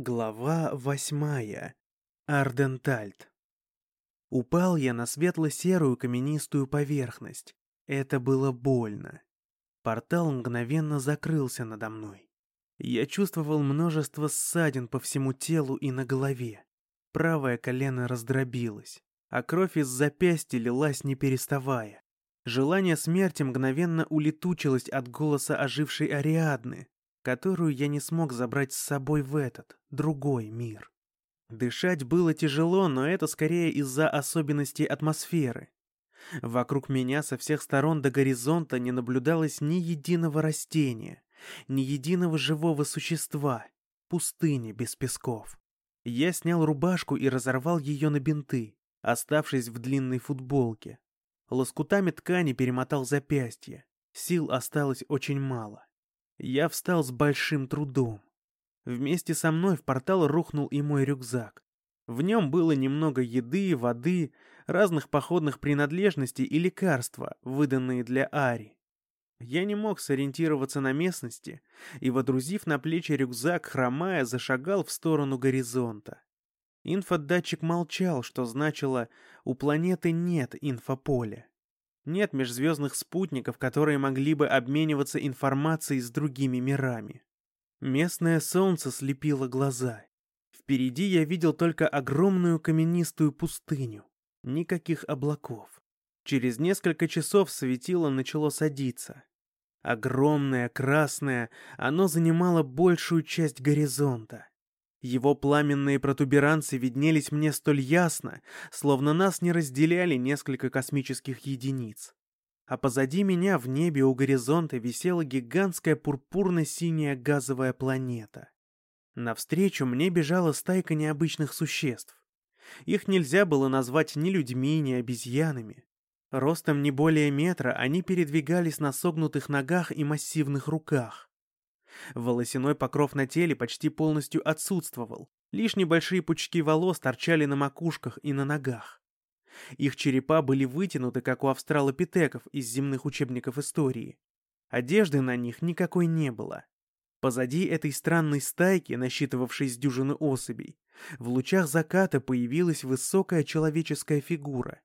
Глава восьмая. Ардентальт. Упал я на светло-серую каменистую поверхность. Это было больно. Портал мгновенно закрылся надо мной. Я чувствовал множество ссадин по всему телу и на голове. Правое колено раздробилось, а кровь из запястья лилась не переставая. Желание смерти мгновенно улетучилось от голоса ожившей Ариадны, которую я не смог забрать с собой в этот, другой мир. Дышать было тяжело, но это скорее из-за особенностей атмосферы. Вокруг меня со всех сторон до горизонта не наблюдалось ни единого растения, ни единого живого существа, пустыня без песков. Я снял рубашку и разорвал ее на бинты, оставшись в длинной футболке. Лоскутами ткани перемотал запястье. Сил осталось очень мало. Я встал с большим трудом. Вместе со мной в портал рухнул и мой рюкзак. В нем было немного еды, воды, разных походных принадлежностей и лекарства, выданные для Ари. Я не мог сориентироваться на местности и, водрузив на плечи рюкзак, хромая, зашагал в сторону горизонта. Инфодатчик молчал, что значило «у планеты нет инфополя». Нет межзвездных спутников, которые могли бы обмениваться информацией с другими мирами. Местное солнце слепило глаза. Впереди я видел только огромную каменистую пустыню. Никаких облаков. Через несколько часов светило начало садиться. Огромное, красное, оно занимало большую часть горизонта. Его пламенные протуберанцы виднелись мне столь ясно, словно нас не разделяли несколько космических единиц. А позади меня в небе у горизонта висела гигантская пурпурно-синяя газовая планета. Навстречу мне бежала стайка необычных существ. Их нельзя было назвать ни людьми, ни обезьянами. Ростом не более метра они передвигались на согнутых ногах и массивных руках. Волосяной покров на теле почти полностью отсутствовал. Лишь небольшие пучки волос торчали на макушках и на ногах. Их черепа были вытянуты, как у австралопитеков из земных учебников истории. Одежды на них никакой не было. Позади этой странной стайки, насчитывавшей с дюжины особей, в лучах заката появилась высокая человеческая фигура.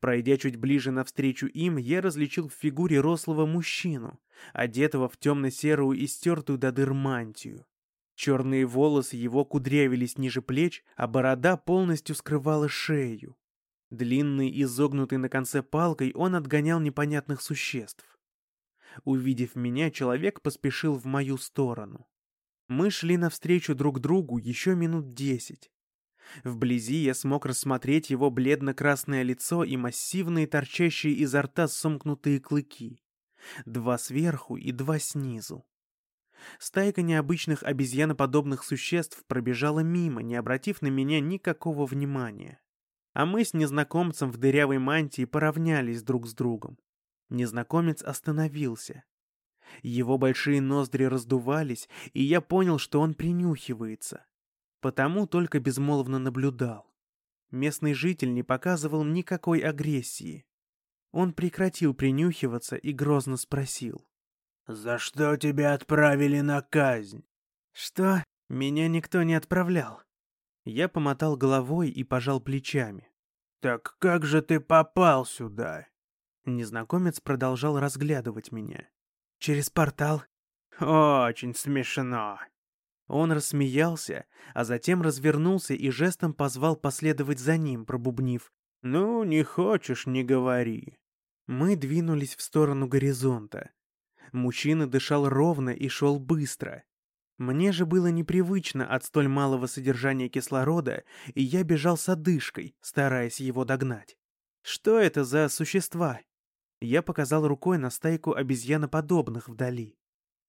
Пройдя чуть ближе навстречу им, я различил в фигуре рослого мужчину, одетого в темно-серую и стертую до дыр мантию. Черные волосы его кудрявились ниже плеч, а борода полностью скрывала шею. Длинный, изогнутый на конце палкой, он отгонял непонятных существ. Увидев меня, человек поспешил в мою сторону. Мы шли навстречу друг другу еще минут десять. Вблизи я смог рассмотреть его бледно-красное лицо и массивные торчащие изо рта сомкнутые клыки. Два сверху и два снизу. Стайка необычных обезьяноподобных существ пробежала мимо, не обратив на меня никакого внимания. А мы с незнакомцем в дырявой мантии поравнялись друг с другом. Незнакомец остановился. Его большие ноздри раздувались, и я понял, что он принюхивается потому только безмолвно наблюдал. Местный житель не показывал никакой агрессии. Он прекратил принюхиваться и грозно спросил. «За что тебя отправили на казнь?» «Что? Меня никто не отправлял». Я помотал головой и пожал плечами. «Так как же ты попал сюда?» Незнакомец продолжал разглядывать меня. «Через портал». «Очень смешно», он рассмеялся, а затем развернулся и жестом позвал последовать за ним, пробубнив. «Ну, не хочешь, не говори». Мы двинулись в сторону горизонта. Мужчина дышал ровно и шел быстро. Мне же было непривычно от столь малого содержания кислорода, и я бежал с одышкой, стараясь его догнать. Что это за существа? Я показал рукой на стайку обезьяноподобных вдали.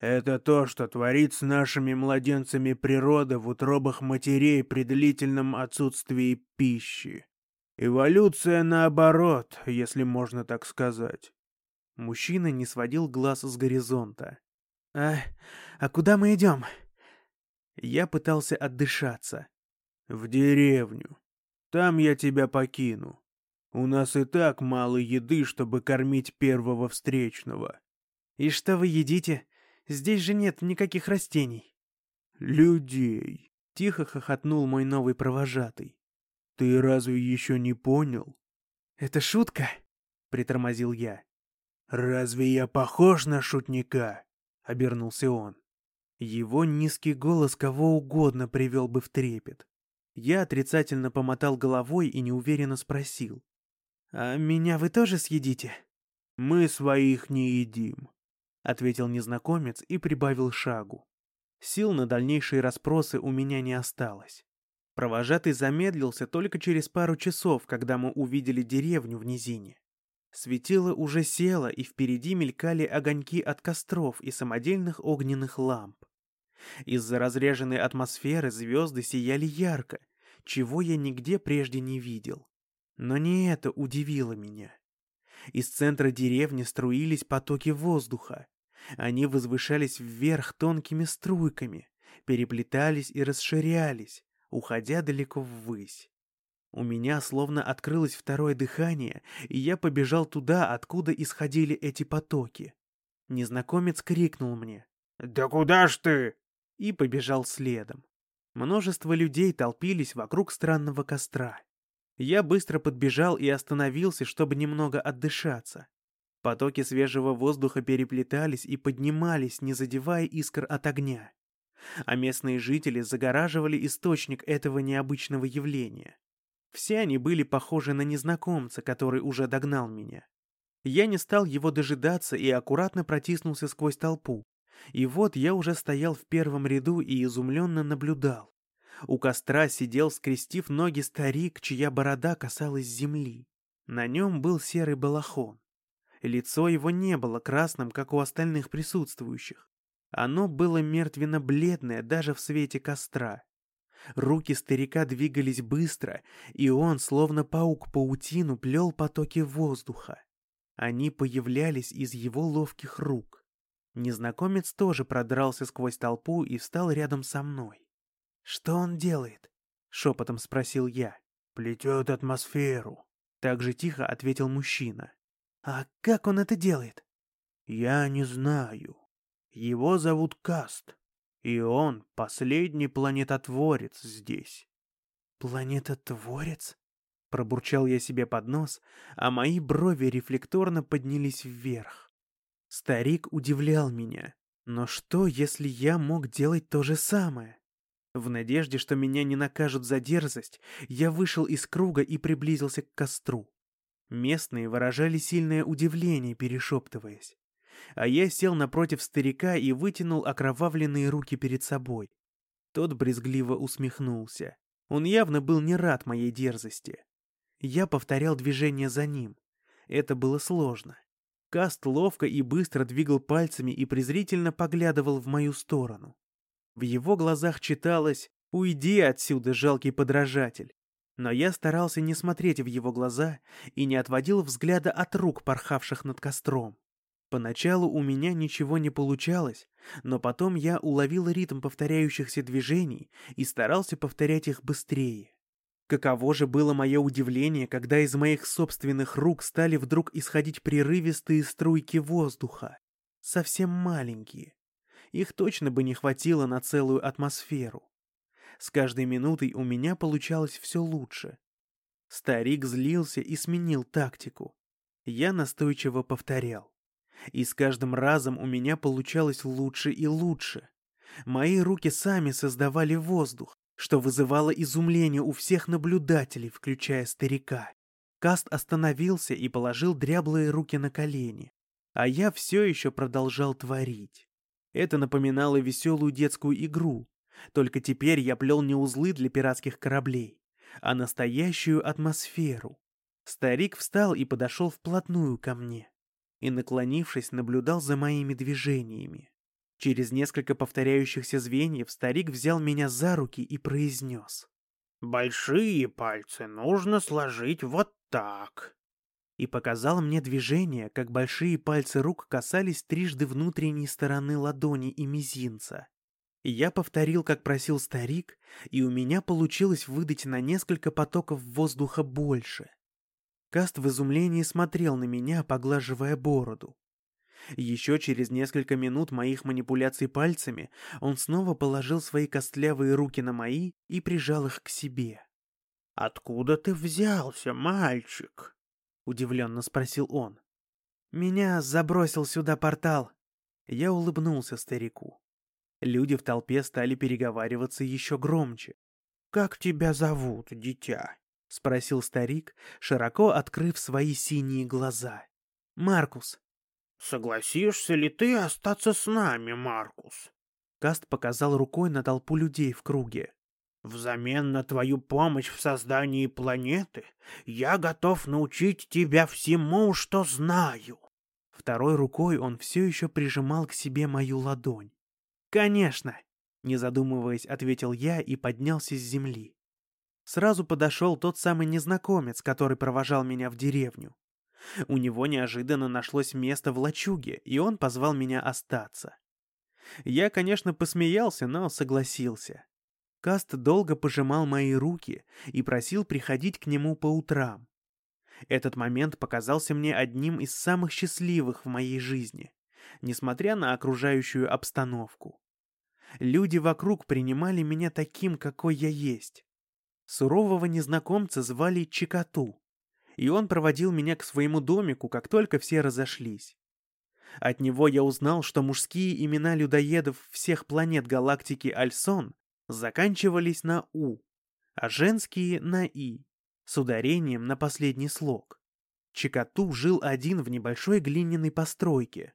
Это то, что творит с нашими младенцами природа в утробах матерей при длительном отсутствии пищи. Эволюция наоборот, если можно так сказать. Мужчина не сводил глаз с горизонта. «А, а куда мы идем?» Я пытался отдышаться. «В деревню. Там я тебя покину. У нас и так мало еды, чтобы кормить первого встречного». «И что вы едите?» Здесь же нет никаких растений. Людей. Тихо хохотнул мой новый провожатый. «Ты разве еще не понял?» «Это шутка?» — притормозил я. «Разве я похож на шутника?» — обернулся он. Его низкий голос кого угодно привел бы в трепет. Я отрицательно помотал головой и неуверенно спросил. «А меня вы тоже съедите?» «Мы своих не едим», — ответил незнакомец и прибавил шагу. Сил на дальнейшие расспросы у меня не осталось. Провожатый замедлился только через пару часов, когда мы увидели деревню в низине. Светило уже село, и впереди мелькали огоньки от костров и самодельных огненных ламп. Из-за разреженной атмосферы звезды сияли ярко, чего я нигде прежде не видел. Но не это удивило меня. Из центра деревни струились потоки воздуха. Они возвышались вверх тонкими струйками, переплетались и расширялись, уходя далеко ввысь. У меня словно открылось второе дыхание, и я побежал туда, откуда исходили эти потоки. Незнакомец крикнул мне. «Да куда ж ты?» И побежал следом. Множество людей толпились вокруг странного костра. Я быстро подбежал и остановился, чтобы немного отдышаться. Потоки свежего воздуха переплетались и поднимались, не задевая искр от огня. А местные жители загораживали источник этого необычного явления. Все они были похожи на незнакомца, который уже догнал меня. Я не стал его дожидаться и аккуратно протиснулся сквозь толпу. И вот я уже стоял в первом ряду и изумленно наблюдал. У костра сидел, скрестив ноги старик, чья борода касалась земли. На нем был серый балахон. Лицо его не было красным, как у остальных присутствующих. Оно было мертвенно-бледное даже в свете костра. Руки старика двигались быстро, и он, словно паук паутину, плел потоки воздуха. Они появлялись из его ловких рук. Незнакомец тоже продрался сквозь толпу и встал рядом со мной. «Что он делает?» — шепотом спросил я. «Плетет атмосферу», — так же тихо ответил мужчина. «А как он это делает?» «Я не знаю. Его зовут Каст, и он последний планетотворец здесь». «Планетотворец?» — пробурчал я себе под нос, а мои брови рефлекторно поднялись вверх. Старик удивлял меня. Но что, если я мог делать то же самое? В надежде, что меня не накажут за дерзость, я вышел из круга и приблизился к костру. Местные выражали сильное удивление, перешептываясь. А я сел напротив старика и вытянул окровавленные руки перед собой. Тот брезгливо усмехнулся. Он явно был не рад моей дерзости. Я повторял движение за ним. Это было сложно. Каст ловко и быстро двигал пальцами и презрительно поглядывал в мою сторону. В его глазах читалось «Уйди отсюда, жалкий подражатель». Но я старался не смотреть в его глаза и не отводил взгляда от рук, порхавших над костром. Поначалу у меня ничего не получалось, но потом я уловил ритм повторяющихся движений и старался повторять их быстрее. Каково же было мое удивление, когда из моих собственных рук стали вдруг исходить прерывистые струйки воздуха, совсем маленькие, их точно бы не хватило на целую атмосферу. С каждой минутой у меня получалось все лучше. Старик злился и сменил тактику. Я настойчиво повторял. И с каждым разом у меня получалось лучше и лучше. Мои руки сами создавали воздух, что вызывало изумление у всех наблюдателей, включая старика. Каст остановился и положил дряблые руки на колени, а я все еще продолжал творить. Это напоминало веселую детскую игру, только теперь я плел не узлы для пиратских кораблей, а настоящую атмосферу. Старик встал и подошел вплотную ко мне и, наклонившись, наблюдал за моими движениями. Через несколько повторяющихся звеньев старик взял меня за руки и произнес. «Большие пальцы нужно сложить вот так и показал мне движение, как большие пальцы рук касались трижды внутренней стороны ладони и мизинца. Я повторил, как просил старик, и у меня получилось выдать на несколько потоков воздуха больше. Каст в изумлении смотрел на меня, поглаживая бороду. Еще через несколько минут моих манипуляций пальцами он снова положил свои костлявые руки на мои и прижал их к себе. «Откуда ты взялся, мальчик?» — удивленно спросил он. «Меня забросил сюда портал». Я улыбнулся старику. Люди в толпе стали переговариваться еще громче. «Как тебя зовут, дитя?» — спросил старик, широко открыв свои синие глаза. «Маркус». «Согласишься ли ты остаться с нами, Маркус?» Каст показал рукой на толпу людей в круге. «Взамен на твою помощь в создании планеты я готов научить тебя всему, что знаю». Второй рукой он все еще прижимал к себе мою ладонь. «Конечно!» — не задумываясь, ответил я и поднялся с земли. Сразу подошел тот самый незнакомец, который провожал меня в деревню. У него неожиданно нашлось место в лачуге, и он позвал меня остаться. Я, конечно, посмеялся, но согласился. Каст долго пожимал мои руки и просил приходить к нему по утрам. Этот момент показался мне одним из самых счастливых в моей жизни, несмотря на окружающую обстановку. Люди вокруг принимали меня таким, какой я есть. Сурового незнакомца звали Чикату, и он проводил меня к своему домику, как только все разошлись. От него я узнал, что мужские имена людоедов всех планет галактики Альсон заканчивались на «у», а женские — на «и», с ударением на последний слог. Чикату жил один в небольшой глиняной постройке.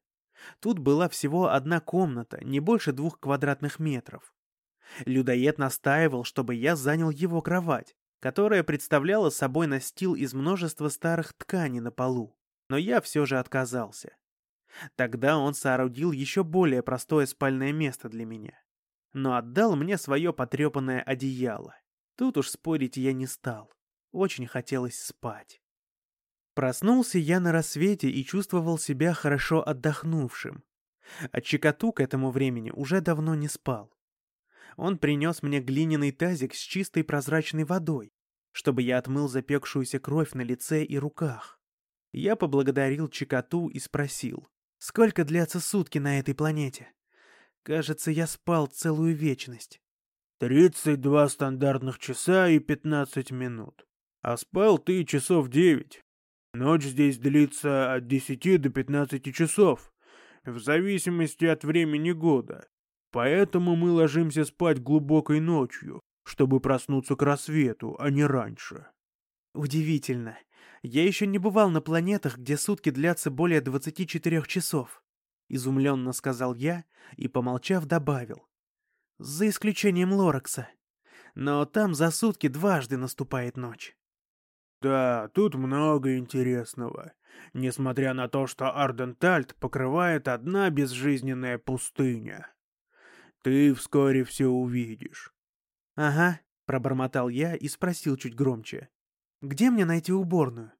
Тут была всего одна комната, не больше двух квадратных метров. Людоед настаивал, чтобы я занял его кровать, которая представляла собой настил из множества старых тканей на полу, но я все же отказался. Тогда он соорудил еще более простое спальное место для меня, но отдал мне свое потрепанное одеяло. Тут уж спорить я не стал, очень хотелось спать. Проснулся я на рассвете и чувствовал себя хорошо отдохнувшим. А Чикату к этому времени уже давно не спал он принес мне глиняный тазик с чистой прозрачной водой, чтобы я отмыл запекшуюся кровь на лице и руках. Я поблагодарил Чикату и спросил, сколько длятся сутки на этой планете? Кажется, я спал целую вечность. «Тридцать два стандартных часа и пятнадцать минут. А спал ты часов девять. Ночь здесь длится от десяти до пятнадцати часов, в зависимости от времени года. Поэтому мы ложимся спать глубокой ночью, чтобы проснуться к рассвету, а не раньше. Удивительно. Я еще не бывал на планетах, где сутки длятся более 24 часов. Изумленно сказал я и, помолчав, добавил. За исключением Лоракса. Но там за сутки дважды наступает ночь. Да, тут много интересного. Несмотря на то, что Ардентальт покрывает одна безжизненная пустыня. Ты вскоре все увидишь. Ага, пробормотал я и спросил чуть громче. Где мне найти уборную?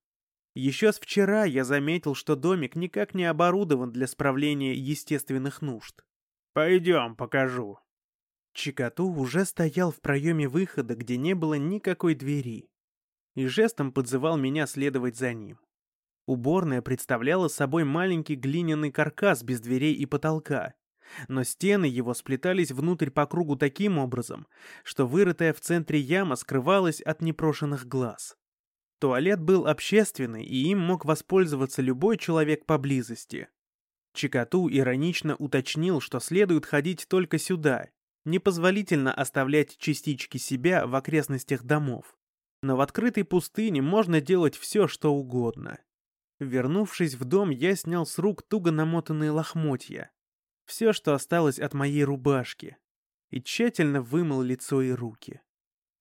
Еще с вчера я заметил, что домик никак не оборудован для справления естественных нужд. Пойдем, покажу. Чикату уже стоял в проеме выхода, где не было никакой двери, и жестом подзывал меня следовать за ним. Уборная представляла собой маленький глиняный каркас без дверей и потолка, но стены его сплетались внутрь по кругу таким образом, что вырытая в центре яма скрывалась от непрошенных глаз. Туалет был общественный, и им мог воспользоваться любой человек поблизости. Чикату иронично уточнил, что следует ходить только сюда, непозволительно оставлять частички себя в окрестностях домов. Но в открытой пустыне можно делать все, что угодно. Вернувшись в дом, я снял с рук туго намотанные лохмотья, все, что осталось от моей рубашки, и тщательно вымыл лицо и руки.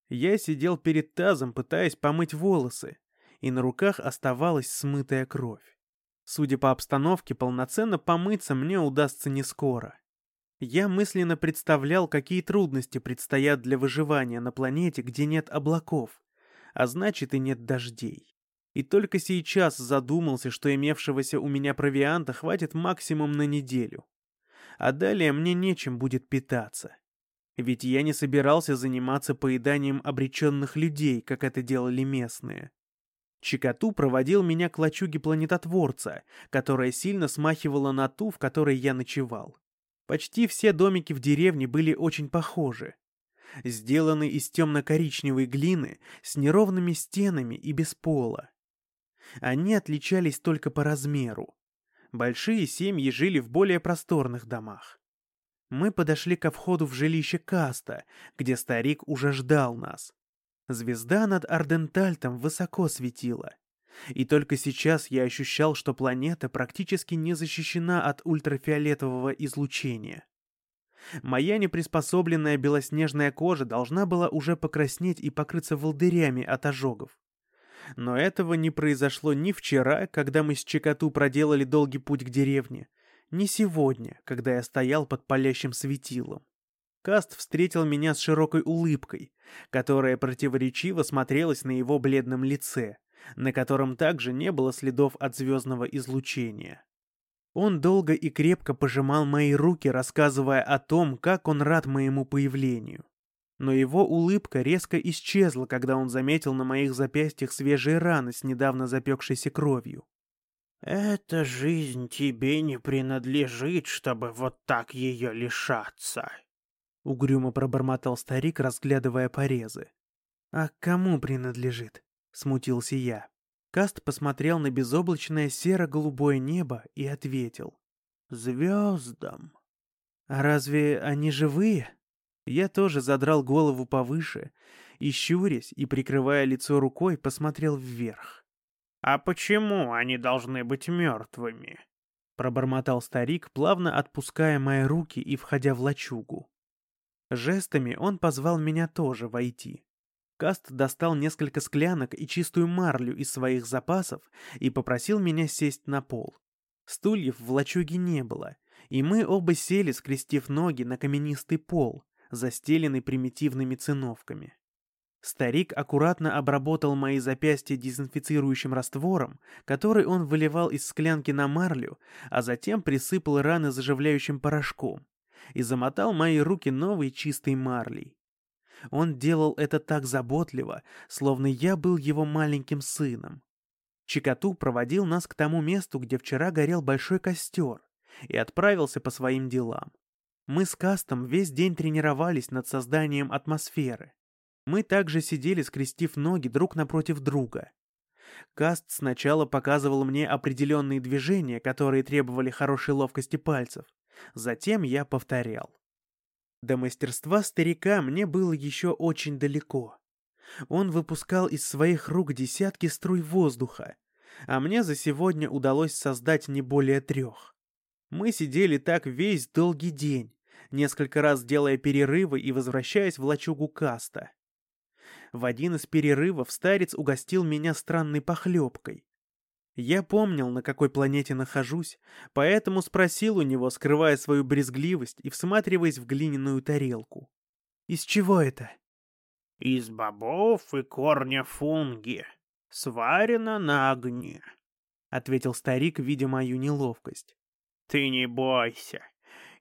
Я сидел перед тазом, пытаясь помыть волосы, и на руках оставалась смытая кровь. Судя по обстановке, полноценно помыться мне удастся не скоро. Я мысленно представлял, какие трудности предстоят для выживания на планете, где нет облаков, а значит и нет дождей. И только сейчас задумался, что имевшегося у меня провианта хватит максимум на неделю а далее мне нечем будет питаться. Ведь я не собирался заниматься поеданием обреченных людей, как это делали местные. Чикату проводил меня к лачуге планетотворца, которая сильно смахивала на ту, в которой я ночевал. Почти все домики в деревне были очень похожи. Сделаны из темно-коричневой глины, с неровными стенами и без пола. Они отличались только по размеру. Большие семьи жили в более просторных домах. Мы подошли ко входу в жилище Каста, где старик уже ждал нас. Звезда над Ардентальтом высоко светила. И только сейчас я ощущал, что планета практически не защищена от ультрафиолетового излучения. Моя неприспособленная белоснежная кожа должна была уже покраснеть и покрыться волдырями от ожогов. Но этого не произошло ни вчера, когда мы с Чекоту проделали долгий путь к деревне, ни сегодня, когда я стоял под палящим светилом. Каст встретил меня с широкой улыбкой, которая противоречиво смотрелась на его бледном лице, на котором также не было следов от звездного излучения. Он долго и крепко пожимал мои руки, рассказывая о том, как он рад моему появлению. Но его улыбка резко исчезла, когда он заметил на моих запястьях свежие раны с недавно запекшейся кровью. «Эта жизнь тебе не принадлежит, чтобы вот так ее лишаться», — угрюмо пробормотал старик, разглядывая порезы. «А кому принадлежит?» — смутился я. Каст посмотрел на безоблачное серо-голубое небо и ответил. «Звездам». «А разве они живые?» Я тоже задрал голову повыше и, щурясь и прикрывая лицо рукой, посмотрел вверх. «А почему они должны быть мертвыми?» Пробормотал старик, плавно отпуская мои руки и входя в лачугу. Жестами он позвал меня тоже войти. Каст достал несколько склянок и чистую марлю из своих запасов и попросил меня сесть на пол. Стульев в лачуге не было, и мы оба сели, скрестив ноги на каменистый пол, застеленный примитивными циновками. Старик аккуратно обработал мои запястья дезинфицирующим раствором, который он выливал из склянки на марлю, а затем присыпал раны заживляющим порошком и замотал мои руки новой чистой марлей. Он делал это так заботливо, словно я был его маленьким сыном. Чикату проводил нас к тому месту, где вчера горел большой костер, и отправился по своим делам. Мы с Кастом весь день тренировались над созданием атмосферы. Мы также сидели, скрестив ноги друг напротив друга. Каст сначала показывал мне определенные движения, которые требовали хорошей ловкости пальцев. Затем я повторял. До мастерства старика мне было еще очень далеко. Он выпускал из своих рук десятки струй воздуха, а мне за сегодня удалось создать не более трех. Мы сидели так весь долгий день, несколько раз делая перерывы и возвращаясь в лачугу каста. В один из перерывов старец угостил меня странной похлебкой. Я помнил, на какой планете нахожусь, поэтому спросил у него, скрывая свою брезгливость и всматриваясь в глиняную тарелку. «Из чего это?» «Из бобов и корня фунги. Сварено на огне», — ответил старик, видя мою неловкость. «Ты не бойся.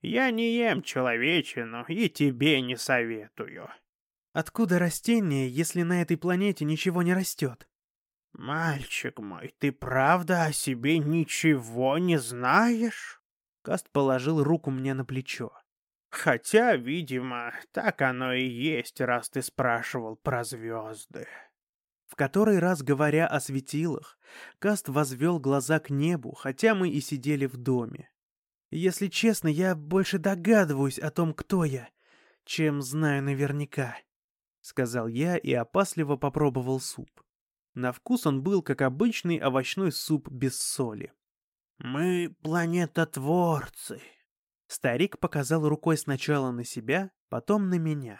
Я не ем человечину и тебе не советую». «Откуда растение, если на этой планете ничего не растет?» «Мальчик мой, ты правда о себе ничего не знаешь?» Каст положил руку мне на плечо. «Хотя, видимо, так оно и есть, раз ты спрашивал про звезды». В который раз, говоря о светилах, Каст возвел глаза к небу, хотя мы и сидели в доме. Если честно, я больше догадываюсь о том, кто я, чем знаю наверняка, — сказал я и опасливо попробовал суп. На вкус он был, как обычный овощной суп без соли. «Мы планетотворцы», — старик показал рукой сначала на себя, потом на меня.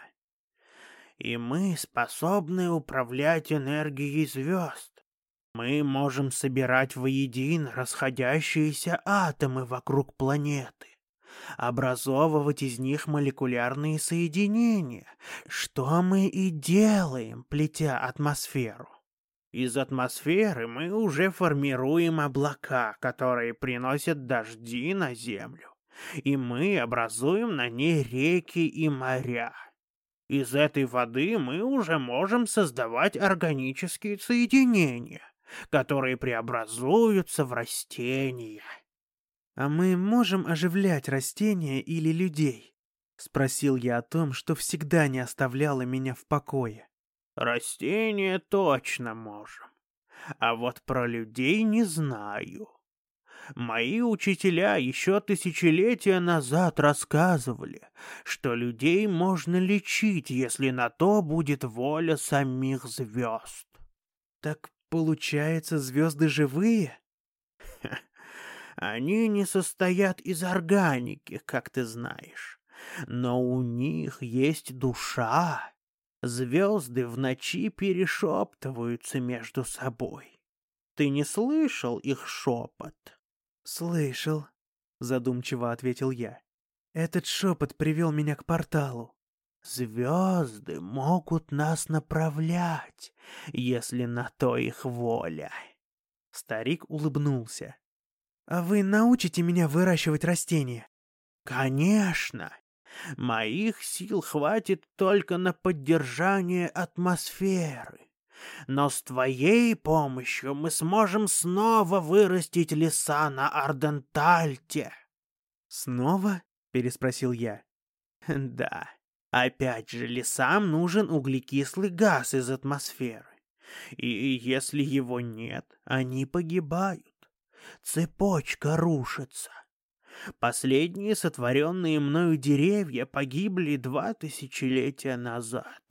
«И мы способны управлять энергией звезд. Мы можем собирать воедино расходящиеся атомы вокруг планеты, образовывать из них молекулярные соединения, что мы и делаем, плетя атмосферу. Из атмосферы мы уже формируем облака, которые приносят дожди на Землю, и мы образуем на ней реки и моря. Из этой воды мы уже можем создавать органические соединения, которые преобразуются в растения. «А мы можем оживлять растения или людей?» — спросил я о том, что всегда не оставляло меня в покое. «Растения точно можем, а вот про людей не знаю. Мои учителя еще тысячелетия назад рассказывали, что людей можно лечить, если на то будет воля самих звезд. Так получается, звезды живые? Они не состоят из органики, как ты знаешь, но у них есть душа. Звезды в ночи перешептываются между собой. Ты не слышал их шепот? «Слышал», — задумчиво ответил я. «Этот шепот привел меня к порталу». «Звезды могут нас направлять, если на то их воля». Старик улыбнулся. «А вы научите меня выращивать растения?» «Конечно. Моих сил хватит только на поддержание атмосферы. Но с твоей помощью мы сможем снова вырастить леса на Ардентальте. Снова? переспросил я. Да. Опять же, лесам нужен углекислый газ из атмосферы. И если его нет, они погибают. Цепочка рушится. Последние сотворенные мною деревья погибли два тысячелетия назад.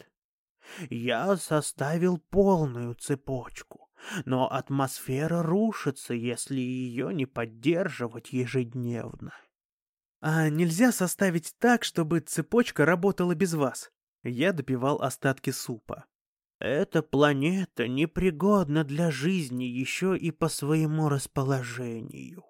Я составил полную цепочку, но атмосфера рушится, если ее не поддерживать ежедневно. А нельзя составить так, чтобы цепочка работала без вас? Я допивал остатки супа. Эта планета непригодна для жизни еще и по своему расположению.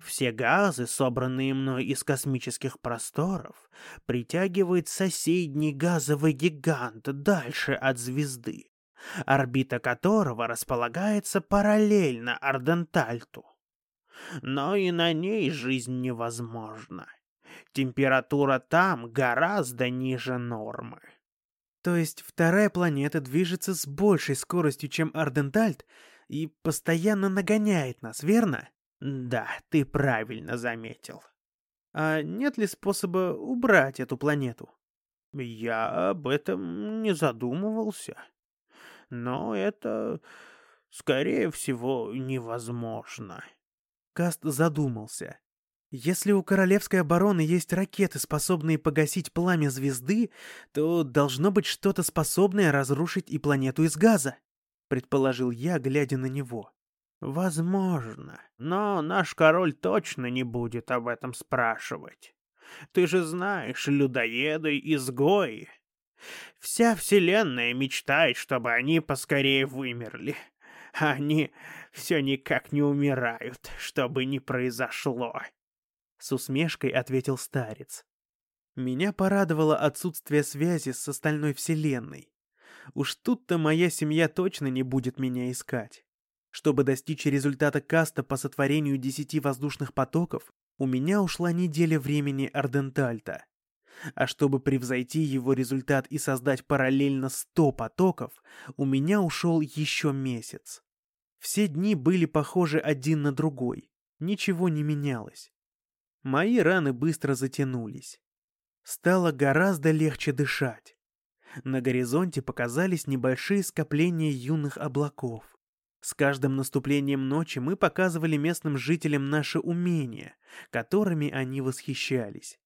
Все газы, собранные мной из космических просторов, притягивает соседний газовый гигант дальше от звезды, орбита которого располагается параллельно Ардентальту. Но и на ней жизнь невозможна. Температура там гораздо ниже нормы. То есть вторая планета движется с большей скоростью, чем Ардентальт, и постоянно нагоняет нас, верно? Да, ты правильно заметил. А нет ли способа убрать эту планету? Я об этом не задумывался. Но это, скорее всего, невозможно. Каст задумался. Если у королевской обороны есть ракеты, способные погасить пламя звезды, то должно быть что-то способное разрушить и планету из газа, предположил я, глядя на него. Возможно, но наш король точно не будет об этом спрашивать. Ты же знаешь, людоеды — изгои. Вся вселенная мечтает, чтобы они поскорее вымерли. Они все никак не умирают, чтобы не произошло. С усмешкой ответил старец. Меня порадовало отсутствие связи с остальной вселенной. Уж тут-то моя семья точно не будет меня искать. Чтобы достичь результата каста по сотворению десяти воздушных потоков, у меня ушла неделя времени Ардентальта. А чтобы превзойти его результат и создать параллельно сто потоков, у меня ушел еще месяц. Все дни были похожи один на другой, ничего не менялось. Мои раны быстро затянулись. Стало гораздо легче дышать. На горизонте показались небольшие скопления юных облаков. С каждым наступлением ночи мы показывали местным жителям наши умения, которыми они восхищались.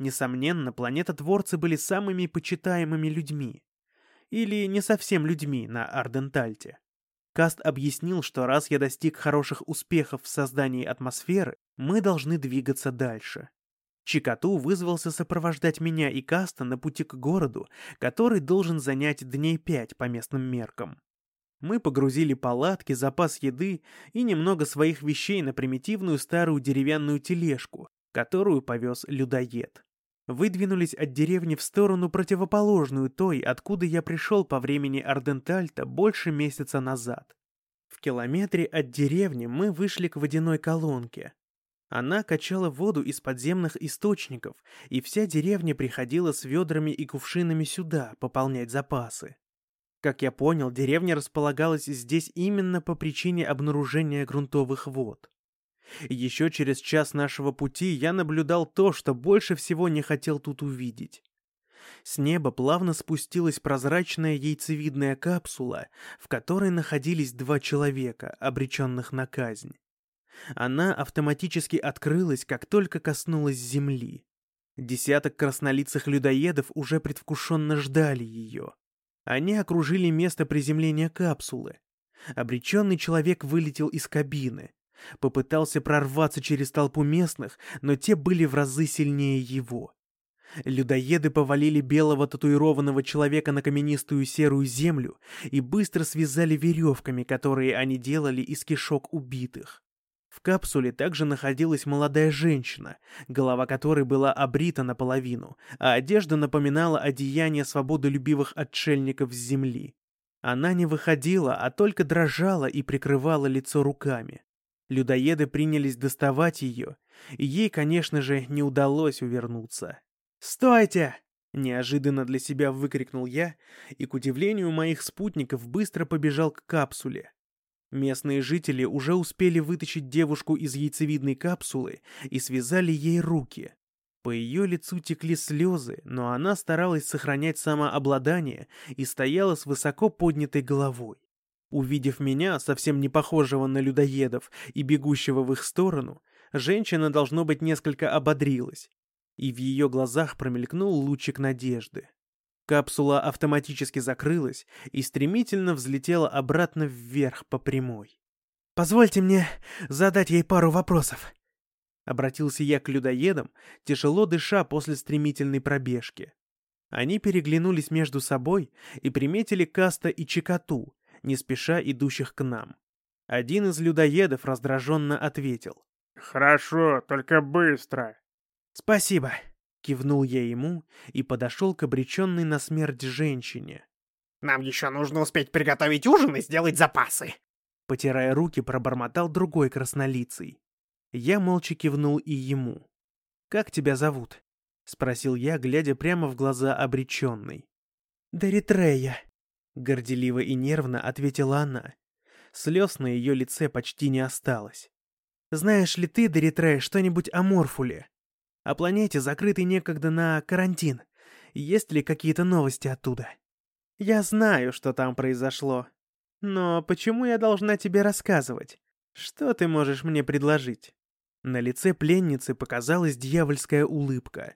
Несомненно, планетотворцы были самыми почитаемыми людьми. Или не совсем людьми на Ардентальте. Каст объяснил, что раз я достиг хороших успехов в создании атмосферы, мы должны двигаться дальше. Чикату вызвался сопровождать меня и Каста на пути к городу, который должен занять дней пять по местным меркам. Мы погрузили палатки, запас еды и немного своих вещей на примитивную старую деревянную тележку, которую повез людоед. Выдвинулись от деревни в сторону противоположную той, откуда я пришел по времени Ардентальта больше месяца назад. В километре от деревни мы вышли к водяной колонке. Она качала воду из подземных источников, и вся деревня приходила с ведрами и кувшинами сюда пополнять запасы. Как я понял, деревня располагалась здесь именно по причине обнаружения грунтовых вод. Еще через час нашего пути я наблюдал то, что больше всего не хотел тут увидеть. С неба плавно спустилась прозрачная яйцевидная капсула, в которой находились два человека, обреченных на казнь. Она автоматически открылась, как только коснулась земли. Десяток краснолицых людоедов уже предвкушенно ждали ее. Они окружили место приземления капсулы. Обреченный человек вылетел из кабины. Попытался прорваться через толпу местных, но те были в разы сильнее его. Людоеды повалили белого татуированного человека на каменистую серую землю и быстро связали веревками, которые они делали из кишок убитых. В капсуле также находилась молодая женщина, голова которой была обрита наполовину, а одежда напоминала одеяние свободолюбивых отшельников с земли. Она не выходила, а только дрожала и прикрывала лицо руками. Людоеды принялись доставать ее, и ей, конечно же, не удалось увернуться. «Стойте!» — неожиданно для себя выкрикнул я, и, к удивлению моих спутников, быстро побежал к капсуле. Местные жители уже успели вытащить девушку из яйцевидной капсулы и связали ей руки. По ее лицу текли слезы, но она старалась сохранять самообладание и стояла с высоко поднятой головой. Увидев меня, совсем не похожего на людоедов и бегущего в их сторону, женщина, должно быть, несколько ободрилась, и в ее глазах промелькнул лучик надежды. Капсула автоматически закрылась и стремительно взлетела обратно вверх по прямой. «Позвольте мне задать ей пару вопросов», — обратился я к людоедам, тяжело дыша после стремительной пробежки. Они переглянулись между собой и приметили Каста и Чикату, не спеша идущих к нам. Один из людоедов раздраженно ответил. «Хорошо, только быстро». «Спасибо», Кивнул я ему и подошел к обреченной на смерть женщине. «Нам еще нужно успеть приготовить ужин и сделать запасы!» Потирая руки, пробормотал другой краснолицый. Я молча кивнул и ему. «Как тебя зовут?» — спросил я, глядя прямо в глаза обреченной. «Доритрея», — горделиво и нервно ответила она. Слез на ее лице почти не осталось. «Знаешь ли ты, Доритрея, что-нибудь о Морфуле?» О планете, закрытой некогда на карантин. Есть ли какие-то новости оттуда? Я знаю, что там произошло. Но почему я должна тебе рассказывать? Что ты можешь мне предложить? На лице пленницы показалась дьявольская улыбка.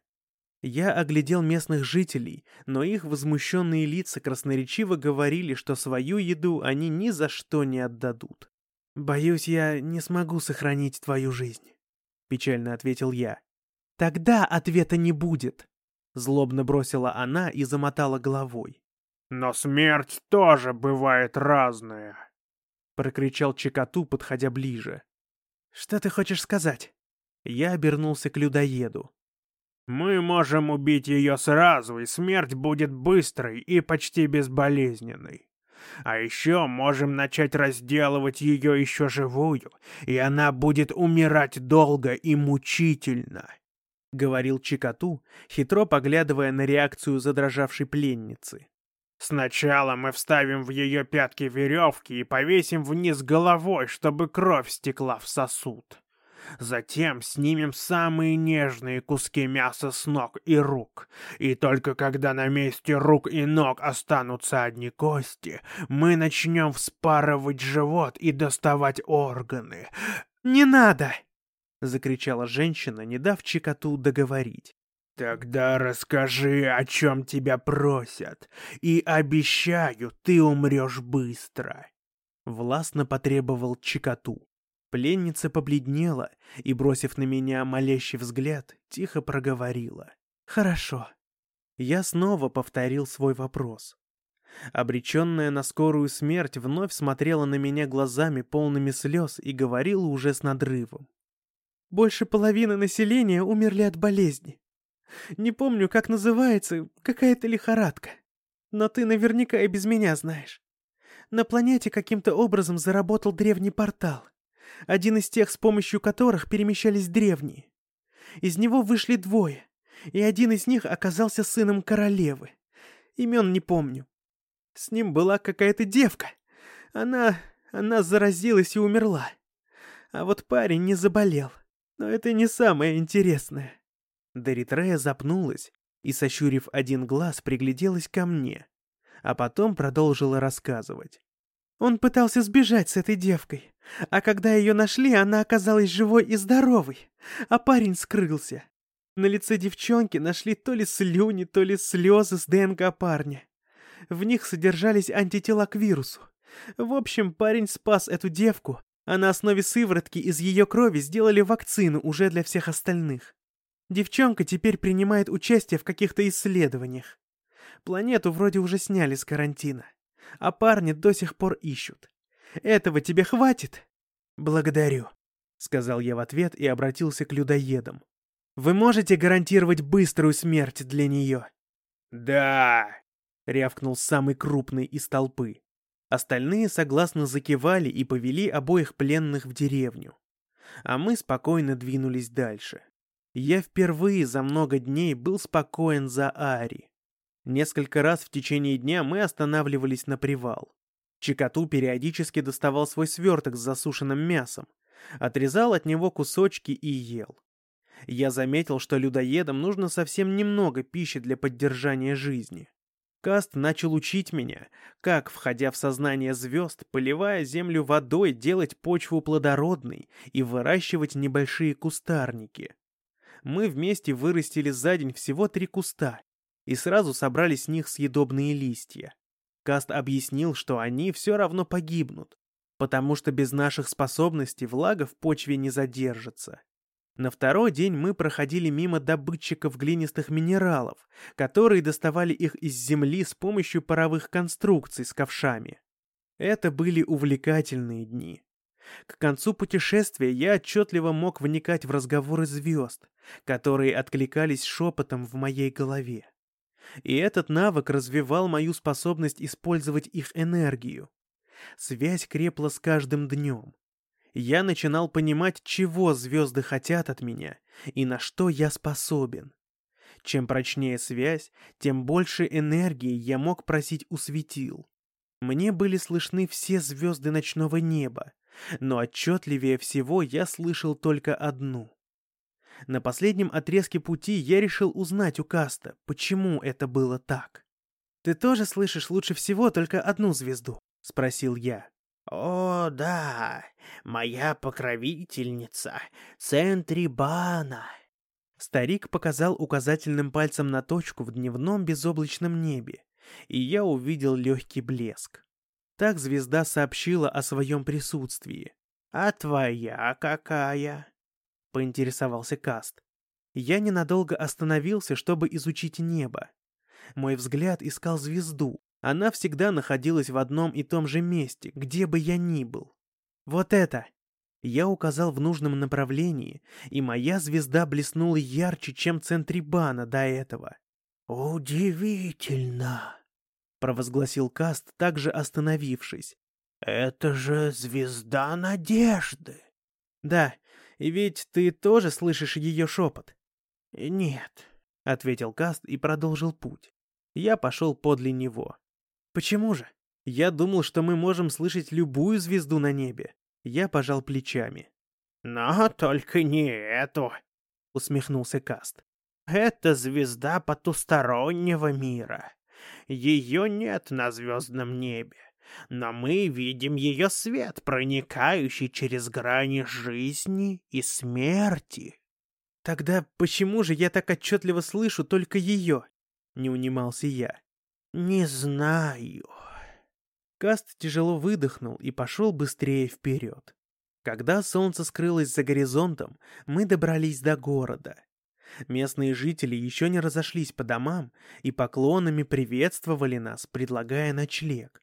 Я оглядел местных жителей, но их возмущенные лица красноречиво говорили, что свою еду они ни за что не отдадут. «Боюсь, я не смогу сохранить твою жизнь», — печально ответил я. «Тогда ответа не будет», — злобно бросила она и замотала головой. «Но смерть тоже бывает разная», — прокричал Чекату, подходя ближе. «Что ты хочешь сказать?» Я обернулся к людоеду. «Мы можем убить ее сразу, и смерть будет быстрой и почти безболезненной. А еще можем начать разделывать ее еще живую, и она будет умирать долго и мучительно. — говорил Чикату, хитро поглядывая на реакцию задрожавшей пленницы. «Сначала мы вставим в ее пятки веревки и повесим вниз головой, чтобы кровь стекла в сосуд. Затем снимем самые нежные куски мяса с ног и рук. И только когда на месте рук и ног останутся одни кости, мы начнем вспарывать живот и доставать органы. «Не надо!» — закричала женщина, не дав Чикату договорить. «Тогда расскажи, о чем тебя просят, и обещаю, ты умрешь быстро!» Властно потребовал Чикату. Пленница побледнела и, бросив на меня молящий взгляд, тихо проговорила. «Хорошо». Я снова повторил свой вопрос. Обреченная на скорую смерть вновь смотрела на меня глазами полными слез и говорила уже с надрывом. Больше половины населения умерли от болезни. Не помню, как называется, какая-то лихорадка. Но ты наверняка и без меня знаешь. На планете каким-то образом заработал древний портал. Один из тех, с помощью которых перемещались древние. Из него вышли двое, и один из них оказался сыном королевы. Имен не помню. С ним была какая-то девка. Она... она заразилась и умерла. А вот парень не заболел. Но это не самое интересное. Деритрея запнулась и, сощурив один глаз, пригляделась ко мне, а потом продолжила рассказывать. Он пытался сбежать с этой девкой, а когда ее нашли, она оказалась живой и здоровой, а парень скрылся. На лице девчонки нашли то ли слюни, то ли слезы с ДНК парня. В них содержались антитела к вирусу. В общем, парень спас эту девку, а на основе сыворотки из ее крови сделали вакцину уже для всех остальных. Девчонка теперь принимает участие в каких-то исследованиях. Планету вроде уже сняли с карантина а парни до сих пор ищут. Этого тебе хватит? Благодарю, сказал я в ответ и обратился к людоедам. Вы можете гарантировать быструю смерть для нее? Да, рявкнул самый крупный из толпы. Остальные согласно закивали и повели обоих пленных в деревню. А мы спокойно двинулись дальше. Я впервые за много дней был спокоен за Ари. Несколько раз в течение дня мы останавливались на привал. Чикату периодически доставал свой сверток с засушенным мясом, отрезал от него кусочки и ел. Я заметил, что людоедам нужно совсем немного пищи для поддержания жизни. Каст начал учить меня, как, входя в сознание звезд, поливая землю водой, делать почву плодородной и выращивать небольшие кустарники. Мы вместе вырастили за день всего три куста и сразу собрали с них съедобные листья. Каст объяснил, что они все равно погибнут, потому что без наших способностей влага в почве не задержится. На второй день мы проходили мимо добытчиков глинистых минералов, которые доставали их из земли с помощью паровых конструкций с ковшами. Это были увлекательные дни. К концу путешествия я отчетливо мог вникать в разговоры звезд, которые откликались шепотом в моей голове и этот навык развивал мою способность использовать их энергию. Связь крепла с каждым днем. Я начинал понимать, чего звезды хотят от меня и на что я способен. Чем прочнее связь, тем больше энергии я мог просить у светил. Мне были слышны все звезды ночного неба, но отчетливее всего я слышал только одну. На последнем отрезке пути я решил узнать у Каста, почему это было так. «Ты тоже слышишь лучше всего только одну звезду?» — спросил я. «О, да, моя покровительница, Центрибана!» Старик показал указательным пальцем на точку в дневном безоблачном небе, и я увидел легкий блеск. Так звезда сообщила о своем присутствии. «А твоя какая?» поинтересовался Каст. Я ненадолго остановился, чтобы изучить небо. Мой взгляд искал звезду. Она всегда находилась в одном и том же месте, где бы я ни был. Вот это! Я указал в нужном направлении, и моя звезда блеснула ярче, чем Центрибана до этого. «Удивительно!» — провозгласил Каст, также остановившись. «Это же звезда надежды!» «Да, ведь ты тоже слышишь ее шепот?» «Нет», — ответил Каст и продолжил путь. Я пошел подле него. «Почему же? Я думал, что мы можем слышать любую звезду на небе». Я пожал плечами. «Но только не эту», — усмехнулся Каст. «Это звезда потустороннего мира. Ее нет на звездном небе но мы видим ее свет, проникающий через грани жизни и смерти. Тогда почему же я так отчетливо слышу только ее? Не унимался я. Не знаю. Каст тяжело выдохнул и пошел быстрее вперед. Когда солнце скрылось за горизонтом, мы добрались до города. Местные жители еще не разошлись по домам и поклонами приветствовали нас, предлагая ночлег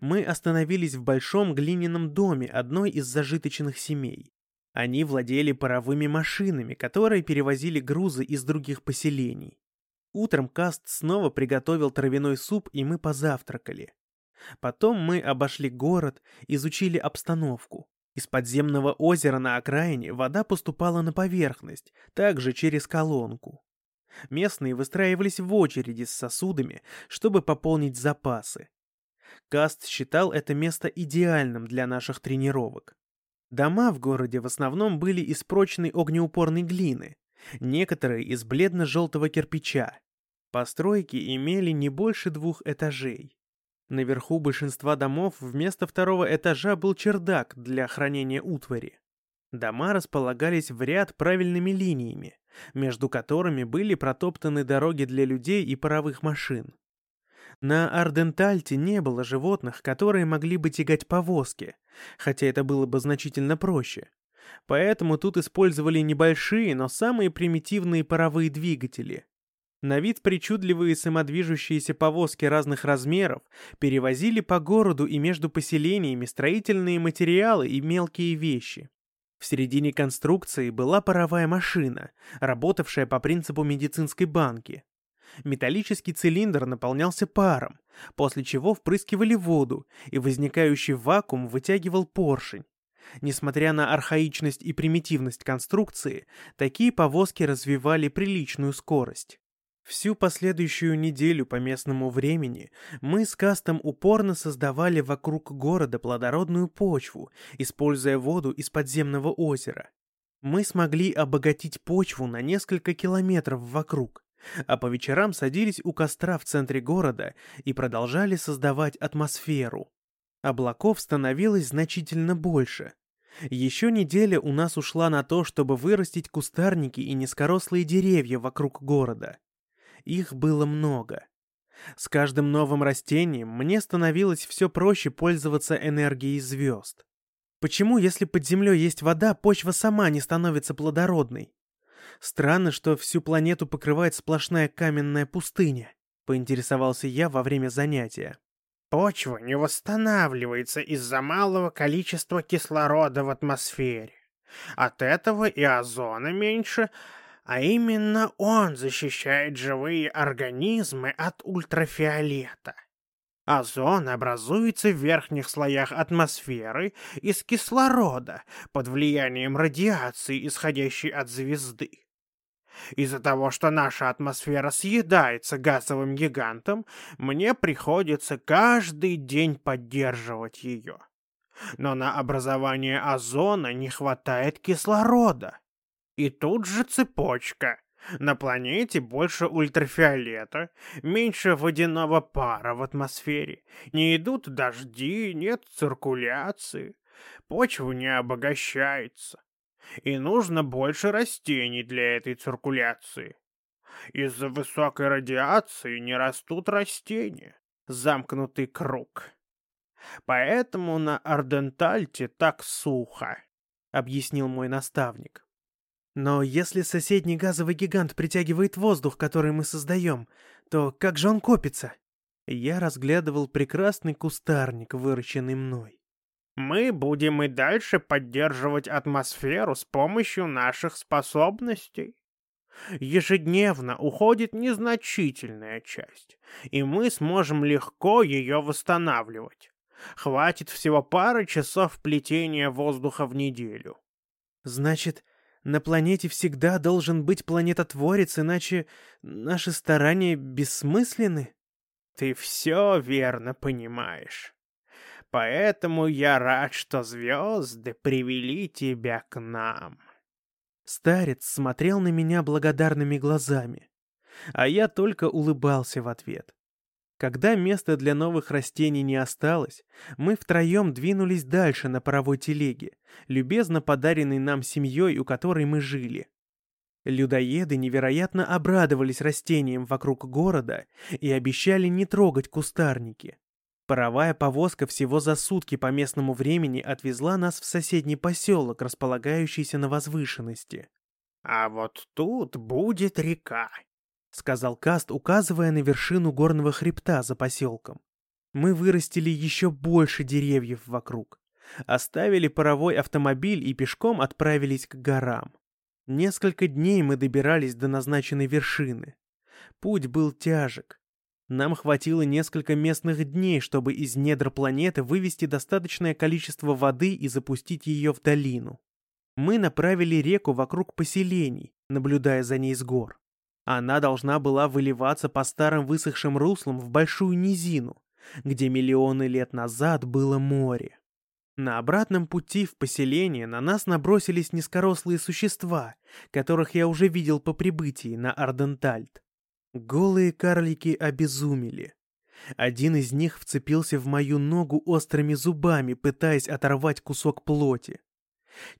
мы остановились в большом глиняном доме одной из зажиточных семей. Они владели паровыми машинами, которые перевозили грузы из других поселений. Утром Каст снова приготовил травяной суп, и мы позавтракали. Потом мы обошли город, изучили обстановку. Из подземного озера на окраине вода поступала на поверхность, также через колонку. Местные выстраивались в очереди с сосудами, чтобы пополнить запасы. Каст считал это место идеальным для наших тренировок. Дома в городе в основном были из прочной огнеупорной глины, некоторые из бледно-желтого кирпича. Постройки имели не больше двух этажей. Наверху большинства домов вместо второго этажа был чердак для хранения утвари. Дома располагались в ряд правильными линиями, между которыми были протоптаны дороги для людей и паровых машин. На Ардентальте не было животных, которые могли бы тягать повозки, хотя это было бы значительно проще. Поэтому тут использовали небольшие, но самые примитивные паровые двигатели. На вид причудливые самодвижущиеся повозки разных размеров перевозили по городу и между поселениями строительные материалы и мелкие вещи. В середине конструкции была паровая машина, работавшая по принципу медицинской банки. Металлический цилиндр наполнялся паром, после чего впрыскивали воду, и возникающий вакуум вытягивал поршень. Несмотря на архаичность и примитивность конструкции, такие повозки развивали приличную скорость. Всю последующую неделю по местному времени мы с Кастом упорно создавали вокруг города плодородную почву, используя воду из подземного озера. Мы смогли обогатить почву на несколько километров вокруг, а по вечерам садились у костра в центре города и продолжали создавать атмосферу. Облаков становилось значительно больше. Еще неделя у нас ушла на то, чтобы вырастить кустарники и низкорослые деревья вокруг города. Их было много. С каждым новым растением мне становилось все проще пользоваться энергией звезд. Почему, если под землей есть вода, почва сама не становится плодородной? Странно, что всю планету покрывает сплошная каменная пустыня, поинтересовался я во время занятия. Почва не восстанавливается из-за малого количества кислорода в атмосфере. От этого и озона меньше, а именно он защищает живые организмы от ультрафиолета. Озон образуется в верхних слоях атмосферы из кислорода под влиянием радиации, исходящей от звезды. Из-за того, что наша атмосфера съедается газовым гигантом, мне приходится каждый день поддерживать ее. Но на образование озона не хватает кислорода. И тут же цепочка. На планете больше ультрафиолета, меньше водяного пара в атмосфере, не идут дожди, нет циркуляции, почва не обогащается. И нужно больше растений для этой циркуляции. Из-за высокой радиации не растут растения. Замкнутый круг. Поэтому на Ардентальте так сухо, объяснил мой наставник. Но если соседний газовый гигант притягивает воздух, который мы создаем, то как же он копится? Я разглядывал прекрасный кустарник, выращенный мной. Мы будем и дальше поддерживать атмосферу с помощью наших способностей. Ежедневно уходит незначительная часть, и мы сможем легко ее восстанавливать. Хватит всего пары часов плетения воздуха в неделю. Значит, на планете всегда должен быть планетотворец, иначе наши старания бессмысленны? Ты все верно понимаешь. Поэтому я рад, что звезды привели тебя к нам. Старец смотрел на меня благодарными глазами, а я только улыбался в ответ. Когда места для новых растений не осталось, мы втроем двинулись дальше на паровой телеге, любезно подаренной нам семьей, у которой мы жили. Людоеды невероятно обрадовались растениям вокруг города и обещали не трогать кустарники. Паровая повозка всего за сутки по местному времени отвезла нас в соседний поселок, располагающийся на возвышенности. «А вот тут будет река», — сказал Каст, указывая на вершину горного хребта за поселком. Мы вырастили еще больше деревьев вокруг. Оставили паровой автомобиль и пешком отправились к горам. Несколько дней мы добирались до назначенной вершины. Путь был тяжек. Нам хватило несколько местных дней, чтобы из недр планеты вывести достаточное количество воды и запустить ее в долину. Мы направили реку вокруг поселений, наблюдая за ней с гор. Она должна была выливаться по старым высохшим руслам в большую низину, где миллионы лет назад было море. На обратном пути в поселение на нас набросились низкорослые существа, которых я уже видел по прибытии на Ардентальт. Голые карлики обезумели. Один из них вцепился в мою ногу острыми зубами, пытаясь оторвать кусок плоти.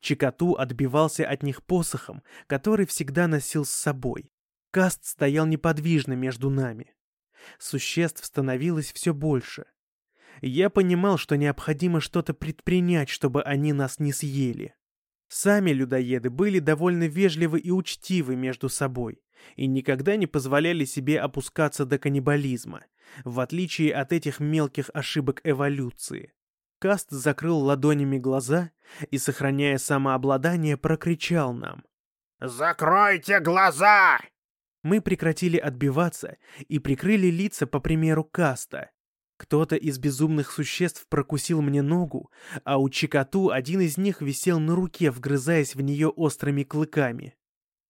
Чикату отбивался от них посохом, который всегда носил с собой. Каст стоял неподвижно между нами. Существ становилось все больше. Я понимал, что необходимо что-то предпринять, чтобы они нас не съели. Сами людоеды были довольно вежливы и учтивы между собой и никогда не позволяли себе опускаться до каннибализма, в отличие от этих мелких ошибок эволюции. Каст закрыл ладонями глаза и, сохраняя самообладание, прокричал нам. «Закройте глаза!» Мы прекратили отбиваться и прикрыли лица по примеру Каста. Кто-то из безумных существ прокусил мне ногу, а у Чикату один из них висел на руке, вгрызаясь в нее острыми клыками.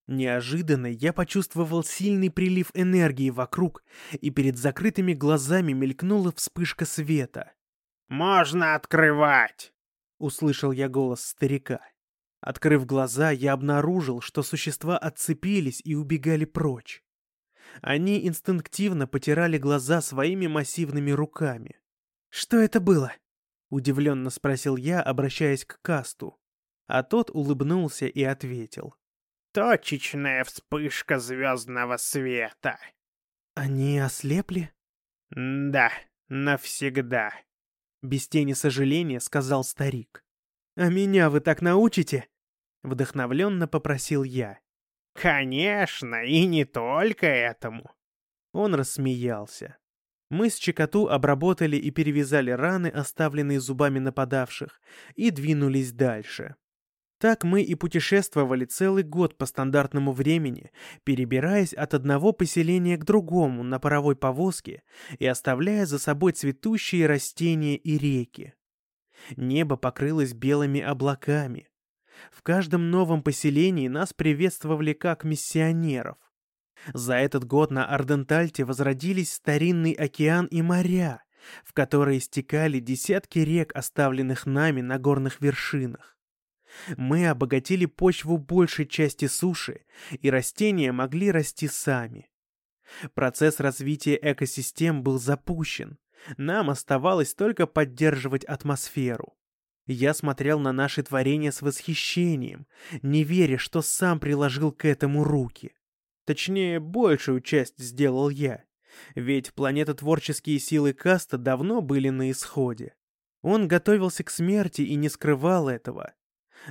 Неожиданно я почувствовал сильный прилив энергии вокруг, и перед закрытыми глазами мелькнула вспышка света. «Можно открывать!» — услышал я голос старика. Открыв глаза, я обнаружил, что существа отцепились и убегали прочь. Они инстинктивно потирали глаза своими массивными руками. «Что это было?» — удивленно спросил я, обращаясь к Касту. А тот улыбнулся и ответил. «Точечная вспышка звездного света». «Они ослепли?» «Да, навсегда». Без тени сожаления сказал старик. «А меня вы так научите?» Вдохновленно попросил я. «Конечно, и не только этому!» Он рассмеялся. Мы с Чекоту обработали и перевязали раны, оставленные зубами нападавших, и двинулись дальше. Так мы и путешествовали целый год по стандартному времени, перебираясь от одного поселения к другому на паровой повозке и оставляя за собой цветущие растения и реки. Небо покрылось белыми облаками. В каждом новом поселении нас приветствовали как миссионеров. За этот год на Ардентальте возродились старинный океан и моря, в которые стекали десятки рек, оставленных нами на горных вершинах. Мы обогатили почву большей части суши, и растения могли расти сами. Процесс развития экосистем был запущен. Нам оставалось только поддерживать атмосферу. Я смотрел на наши творения с восхищением, не веря, что сам приложил к этому руки. Точнее, большую часть сделал я. Ведь планетотворческие силы Каста давно были на исходе. Он готовился к смерти и не скрывал этого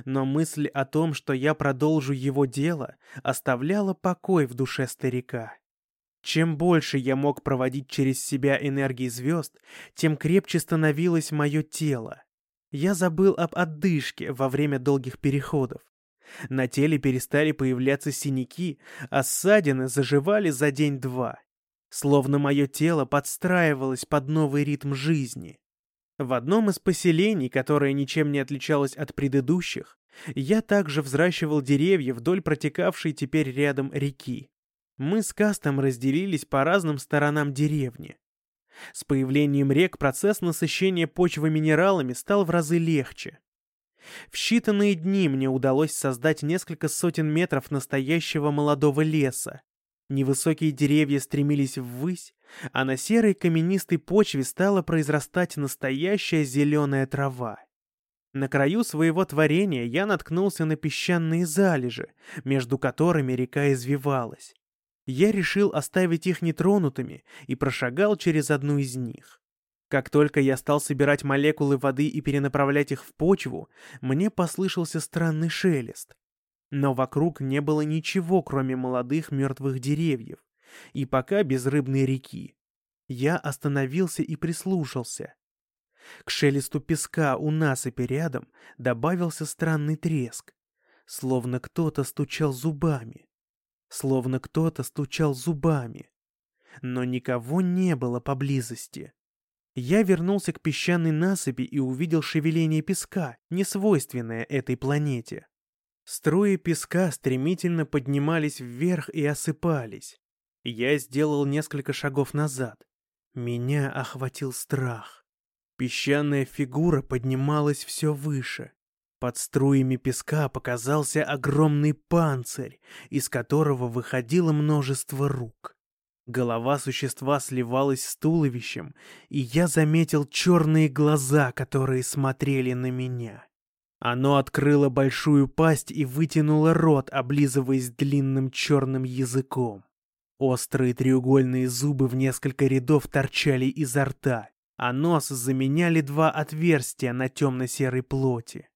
но мысль о том, что я продолжу его дело, оставляла покой в душе старика. Чем больше я мог проводить через себя энергии звезд, тем крепче становилось мое тело. Я забыл об отдышке во время долгих переходов. На теле перестали появляться синяки, а ссадины заживали за день-два. Словно мое тело подстраивалось под новый ритм жизни. В одном из поселений, которое ничем не отличалось от предыдущих, я также взращивал деревья вдоль протекавшей теперь рядом реки. Мы с Кастом разделились по разным сторонам деревни. С появлением рек процесс насыщения почвы минералами стал в разы легче. В считанные дни мне удалось создать несколько сотен метров настоящего молодого леса, Невысокие деревья стремились ввысь, а на серой каменистой почве стала произрастать настоящая зеленая трава. На краю своего творения я наткнулся на песчаные залежи, между которыми река извивалась. Я решил оставить их нетронутыми и прошагал через одну из них. Как только я стал собирать молекулы воды и перенаправлять их в почву, мне послышался странный шелест. Но вокруг не было ничего, кроме молодых мертвых деревьев, и пока безрыбной реки. Я остановился и прислушался. К шелесту песка у насыпи рядом добавился странный треск, словно кто-то стучал зубами. Словно кто-то стучал зубами. Но никого не было поблизости. Я вернулся к песчаной насыпи и увидел шевеление песка, несвойственное этой планете. Струи песка стремительно поднимались вверх и осыпались. Я сделал несколько шагов назад. Меня охватил страх. Песчаная фигура поднималась все выше. Под струями песка показался огромный панцирь, из которого выходило множество рук. Голова существа сливалась с туловищем, и я заметил черные глаза, которые смотрели на меня. Оно открыло большую пасть и вытянуло рот, облизываясь длинным черным языком. Острые треугольные зубы в несколько рядов торчали изо рта, а нос заменяли два отверстия на темно-серой плоти.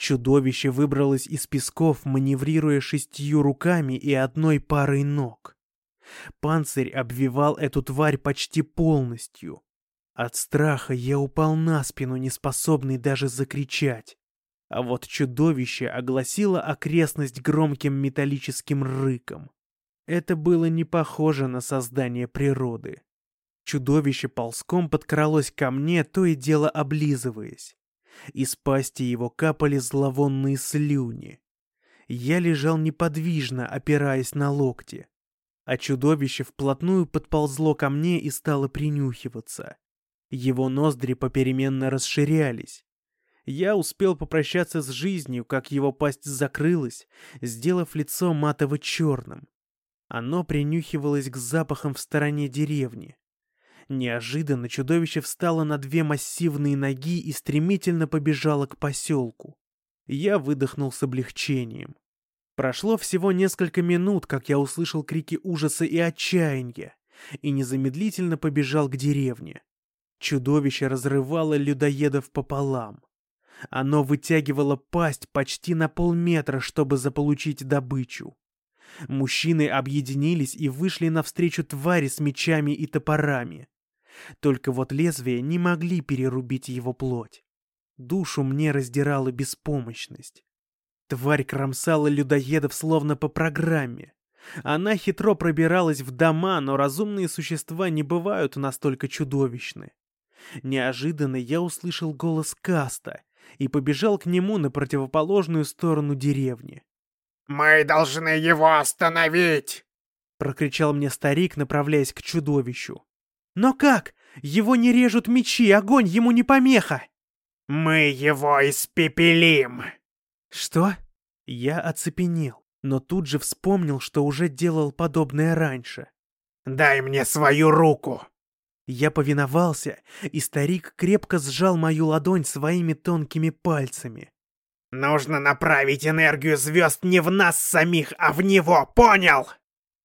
Чудовище выбралось из песков, маневрируя шестью руками и одной парой ног. Панцирь обвивал эту тварь почти полностью. От страха я упал на спину, не способный даже закричать. А вот чудовище огласило окрестность громким металлическим рыком. Это было не похоже на создание природы. Чудовище ползком подкралось ко мне, то и дело облизываясь. Из пасти его капали зловонные слюни. Я лежал неподвижно, опираясь на локти. А чудовище вплотную подползло ко мне и стало принюхиваться. Его ноздри попеременно расширялись. Я успел попрощаться с жизнью, как его пасть закрылась, сделав лицо матово-черным. Оно принюхивалось к запахам в стороне деревни. Неожиданно чудовище встало на две массивные ноги и стремительно побежало к поселку. Я выдохнул с облегчением. Прошло всего несколько минут, как я услышал крики ужаса и отчаяния, и незамедлительно побежал к деревне. Чудовище разрывало людоедов пополам. Оно вытягивало пасть почти на полметра, чтобы заполучить добычу. Мужчины объединились и вышли навстречу твари с мечами и топорами. Только вот лезвия не могли перерубить его плоть. Душу мне раздирала беспомощность. Тварь кромсала людоедов словно по программе. Она хитро пробиралась в дома, но разумные существа не бывают настолько чудовищны. Неожиданно я услышал голос Каста и побежал к нему на противоположную сторону деревни. «Мы должны его остановить!» — прокричал мне старик, направляясь к чудовищу. «Но как? Его не режут мечи, огонь ему не помеха!» «Мы его испепелим!» «Что?» Я оцепенел, но тут же вспомнил, что уже делал подобное раньше. «Дай мне свою руку!» Я повиновался, и старик крепко сжал мою ладонь своими тонкими пальцами. «Нужно направить энергию звезд не в нас самих, а в него, понял?»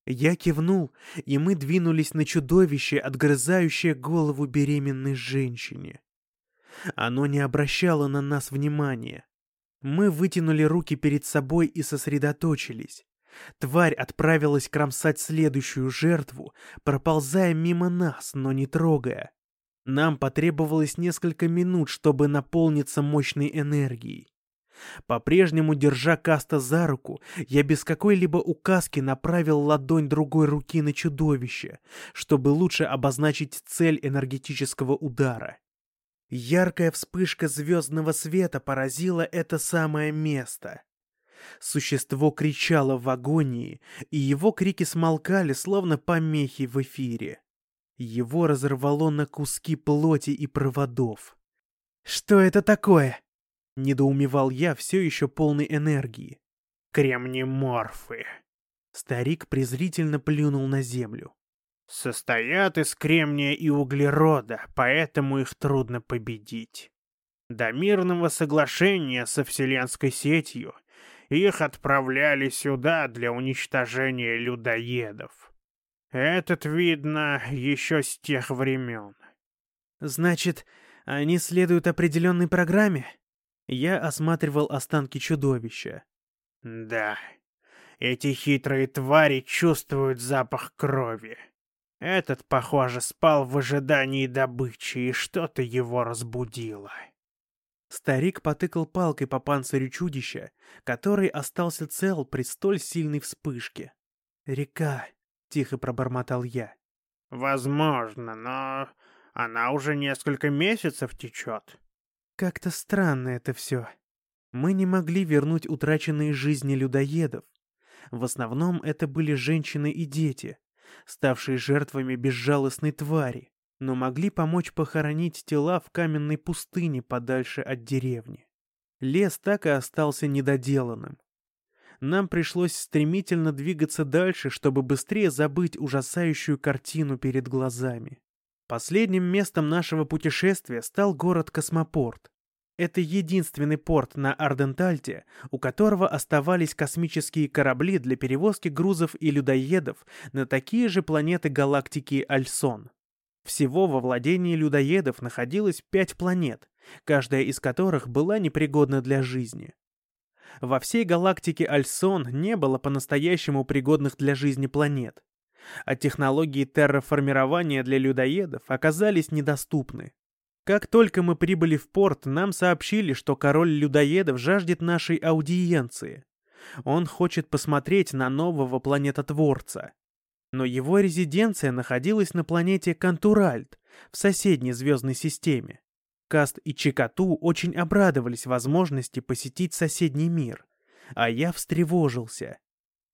Я кивнул, и мы двинулись на чудовище, отгрызающее голову беременной женщине. Оно не обращало на нас внимания. Мы вытянули руки перед собой и сосредоточились. Тварь отправилась кромсать следующую жертву, проползая мимо нас, но не трогая. Нам потребовалось несколько минут, чтобы наполниться мощной энергией. По-прежнему, держа Каста за руку, я без какой-либо указки направил ладонь другой руки на чудовище, чтобы лучше обозначить цель энергетического удара. Яркая вспышка звездного света поразила это самое место. Существо кричало в агонии, и его крики смолкали, словно помехи в эфире. Его разорвало на куски плоти и проводов. «Что это такое?» — недоумевал я, все еще полный энергии. «Кремнеморфы!» Старик презрительно плюнул на землю. «Состоят из кремния и углерода, поэтому их трудно победить. До мирного соглашения со Вселенской сетью их отправляли сюда для уничтожения людоедов. Этот, видно, еще с тех времен. Значит, они следуют определенной программе? Я осматривал останки чудовища. Да, эти хитрые твари чувствуют запах крови. Этот, похоже, спал в ожидании добычи, и что-то его разбудило. Старик потыкал палкой по панцирю чудища, который остался цел при столь сильной вспышке. «Река», — тихо пробормотал я. «Возможно, но она уже несколько месяцев течет». «Как-то странно это все. Мы не могли вернуть утраченные жизни людоедов. В основном это были женщины и дети, ставшие жертвами безжалостной твари. но могли помочь похоронить тела в каменной пустыне подальше от деревни. Лес так и остался недоделанным. Нам пришлось стремительно двигаться дальше, чтобы быстрее забыть ужасающую картину перед глазами. Последним местом нашего путешествия стал город-космопорт. Это единственный порт на Ардентальте, у которого оставались космические корабли для перевозки грузов и людоедов на такие же планеты галактики Альсон. Всего во владении людоедов находилось пять планет, каждая из которых была непригодна для жизни. Во всей галактике Альсон не было по-настоящему пригодных для жизни планет, а технологии терраформирования для людоедов оказались недоступны. Как только мы прибыли в порт, нам сообщили, что король людоедов жаждет нашей аудиенции. Он хочет посмотреть на нового планетотворца. Но его резиденция находилась на планете Кантуральд, в соседней звездной системе. Каст и Чикату очень обрадовались возможности посетить соседний мир, а я встревожился.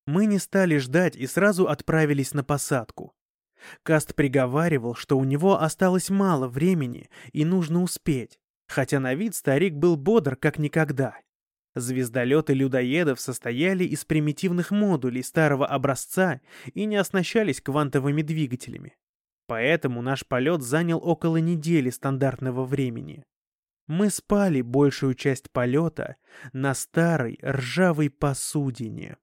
Мы не стали ждать и сразу отправились на посадку. Каст приговаривал, что у него осталось мало времени и нужно успеть, хотя на вид старик был бодр как никогда. Звездолеты людоедов состояли из примитивных модулей старого образца и не оснащались квантовыми двигателями. Поэтому наш полет занял около недели стандартного времени. Мы спали большую часть полета на старой ржавой посудине.